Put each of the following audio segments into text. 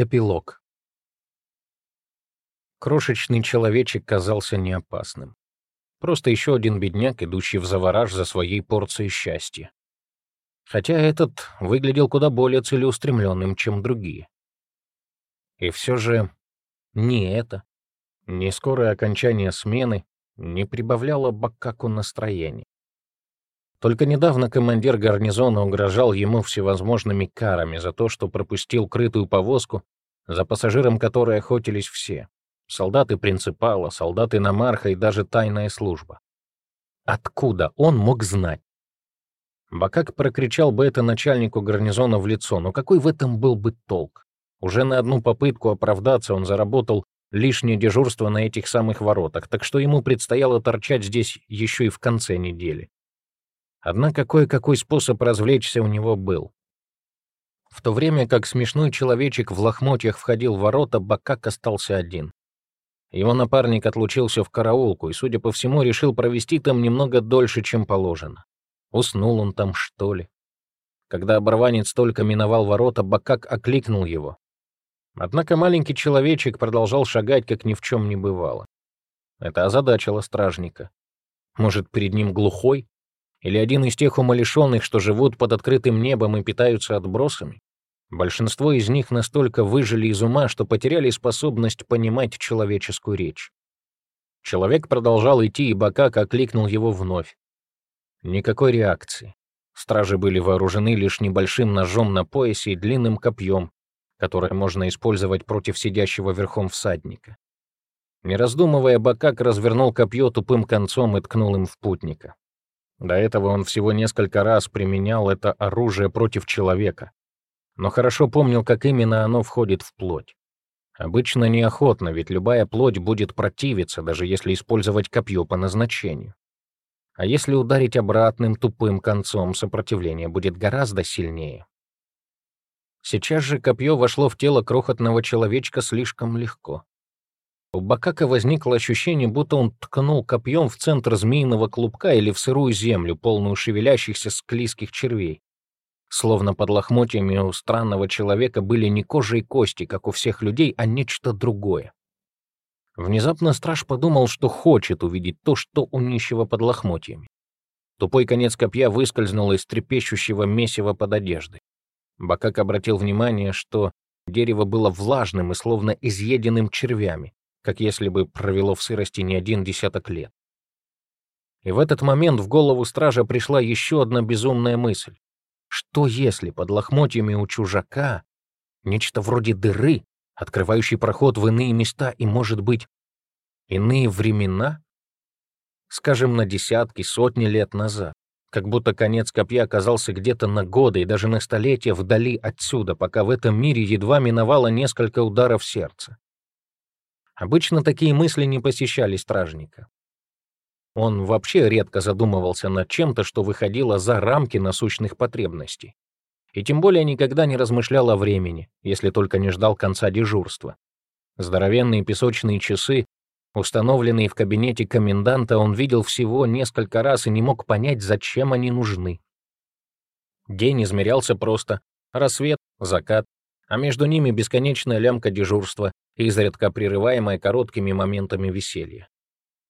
Эпилог. Крошечный человечек казался неопасным. Просто еще один бедняк, идущий в завораж за своей порцией счастья. Хотя этот выглядел куда более целеустремленным, чем другие. И все же не это, не скорое окончание смены не прибавляло Бакаку настроения. Только недавно командир гарнизона угрожал ему всевозможными карами за то, что пропустил крытую повозку, за пассажиром которой охотились все. Солдаты принципала, солдаты Намарха и даже тайная служба. Откуда он мог знать? Бакак прокричал бы это начальнику гарнизона в лицо, но какой в этом был бы толк? Уже на одну попытку оправдаться он заработал лишнее дежурство на этих самых воротах, так что ему предстояло торчать здесь еще и в конце недели. Однако кое-какой способ развлечься у него был. В то время как смешной человечек в лохмотьях входил в ворота, Бакак остался один. Его напарник отлучился в караулку и, судя по всему, решил провести там немного дольше, чем положено. Уснул он там, что ли? Когда оборванец только миновал ворота, Бакак окликнул его. Однако маленький человечек продолжал шагать, как ни в чем не бывало. Это озадачило стражника. Может, перед ним глухой? Или один из тех умалишенных, что живут под открытым небом и питаются отбросами? Большинство из них настолько выжили из ума, что потеряли способность понимать человеческую речь. Человек продолжал идти, и Бакак окликнул его вновь. Никакой реакции. Стражи были вооружены лишь небольшим ножом на поясе и длинным копьем, которое можно использовать против сидящего верхом всадника. Не раздумывая, Бакак развернул копье тупым концом и ткнул им в путника. До этого он всего несколько раз применял это оружие против человека, но хорошо помнил, как именно оно входит в плоть. Обычно неохотно, ведь любая плоть будет противиться, даже если использовать копье по назначению. А если ударить обратным тупым концом, сопротивление будет гораздо сильнее. Сейчас же копье вошло в тело крохотного человечка слишком легко. У Бакака возникло ощущение, будто он ткнул копьем в центр змеиного клубка или в сырую землю, полную шевелящихся склизких червей. Словно под лохмотьями у странного человека были не кожа и кости, как у всех людей, а нечто другое. Внезапно страж подумал, что хочет увидеть то, что у нищего под лохмотьями. Тупой конец копья выскользнул из трепещущего месива под одеждой. Бакак обратил внимание, что дерево было влажным и словно изъеденным червями как если бы провело в сырости не один десяток лет. И в этот момент в голову стража пришла еще одна безумная мысль. Что если под лохмотьями у чужака нечто вроде дыры, открывающей проход в иные места и, может быть, иные времена? Скажем, на десятки, сотни лет назад. Как будто конец копья оказался где-то на годы и даже на столетия вдали отсюда, пока в этом мире едва миновало несколько ударов сердца. Обычно такие мысли не посещали стражника. Он вообще редко задумывался над чем-то, что выходило за рамки насущных потребностей. И тем более никогда не размышлял о времени, если только не ждал конца дежурства. Здоровенные песочные часы, установленные в кабинете коменданта, он видел всего несколько раз и не мог понять, зачем они нужны. День измерялся просто. Рассвет, закат, а между ними бесконечная лямка дежурства, изредка прерываемая короткими моментами веселья.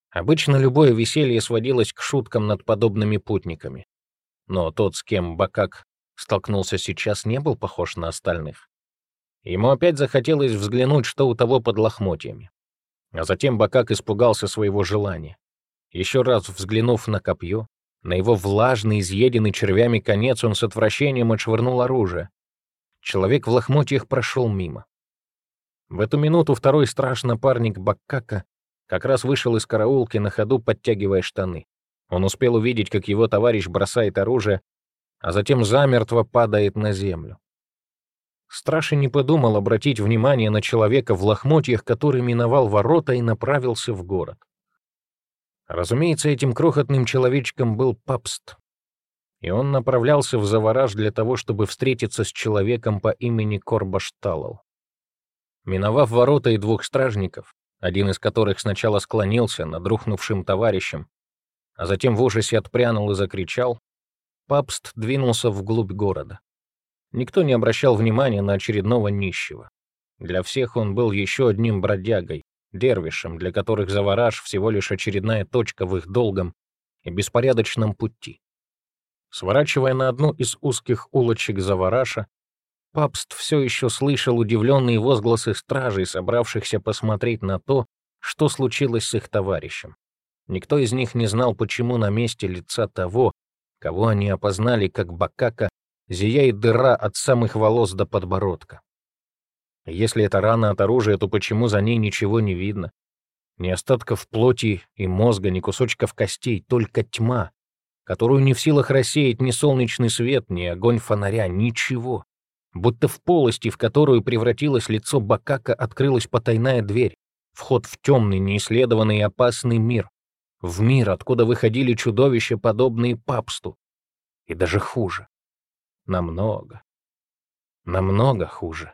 Обычно любое веселье сводилось к шуткам над подобными путниками. Но тот, с кем Бакак столкнулся сейчас, не был похож на остальных. Ему опять захотелось взглянуть, что у того под лохмотьями. А затем Бакак испугался своего желания. Еще раз взглянув на копье, на его влажный, изъеденный червями конец, он с отвращением отшвырнул оружие, Человек в лохмотьях прошел мимо. В эту минуту второй страж напарник Баккака как раз вышел из караулки на ходу, подтягивая штаны. Он успел увидеть, как его товарищ бросает оружие, а затем замертво падает на землю. Страж и не подумал обратить внимание на человека в лохмотьях, который миновал ворота и направился в город. Разумеется, этим крохотным человечком был Папст, и он направлялся в Завораж для того, чтобы встретиться с человеком по имени Корбашталл. Миновав ворота и двух стражников, один из которых сначала склонился над рухнувшим товарищем, а затем в ужасе отпрянул и закричал, Папст двинулся вглубь города. Никто не обращал внимания на очередного нищего. Для всех он был еще одним бродягой, дервишем, для которых Завараж всего лишь очередная точка в их долгом и беспорядочном пути. Сворачивая на одну из узких улочек Завараша, Папст все еще слышал удивленные возгласы стражей, собравшихся посмотреть на то, что случилось с их товарищем. Никто из них не знал, почему на месте лица того, кого они опознали как Бакака, зияет дыра от самых волос до подбородка. Если это рана от оружия, то почему за ней ничего не видно? Ни остатков плоти и мозга, ни кусочков костей, только тьма, которую не в силах рассеять ни солнечный свет, ни огонь фонаря, ничего. Будто в полости, в которую превратилось лицо Бакака, открылась потайная дверь, вход в темный, неисследованный и опасный мир, в мир, откуда выходили чудовища, подобные папсту. И даже хуже. Намного, намного хуже.